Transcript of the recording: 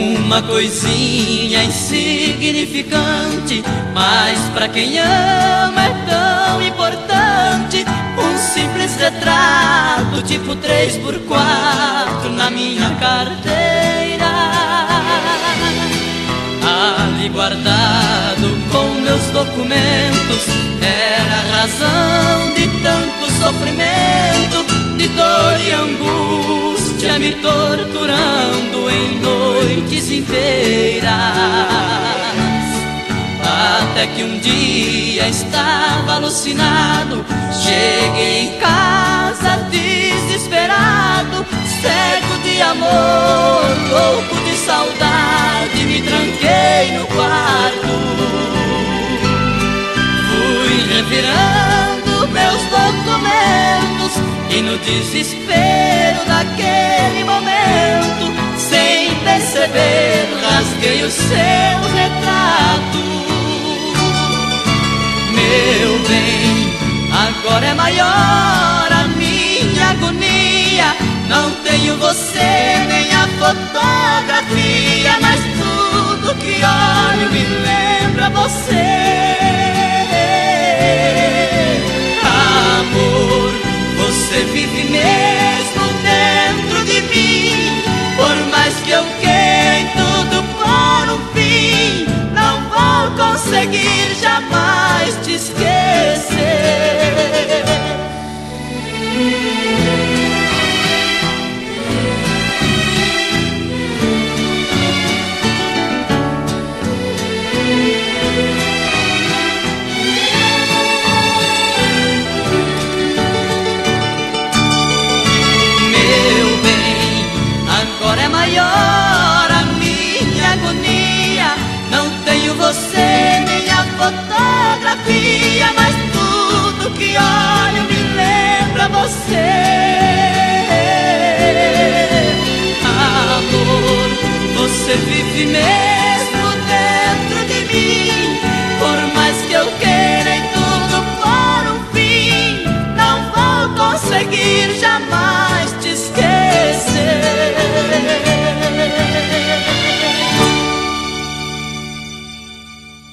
uma coisinha insignificante, mas para quem ama é tão importante. Um simples retrato, tipo 3 por 4 na minha carteira. Ali guardado com meus documentos, era a razão de tanto sofrimento, de dor e angústia me torturando noites inteiras. Até que um dia estava alucinado, cheguei em casa desesperado, cego de amor, louco de saudade, me tranquei no quarto. Fui revirando meus documentos e no desespero daquele seu retrato. Meu bem, agora é maior a minha agonia. Não tenho você nem a fotografia, mas tudo que olho me lembra você. Amor, você vive mesmo fotografia, mas tudo que olho me lembra você. Amor, você vive mesmo dentro de mim.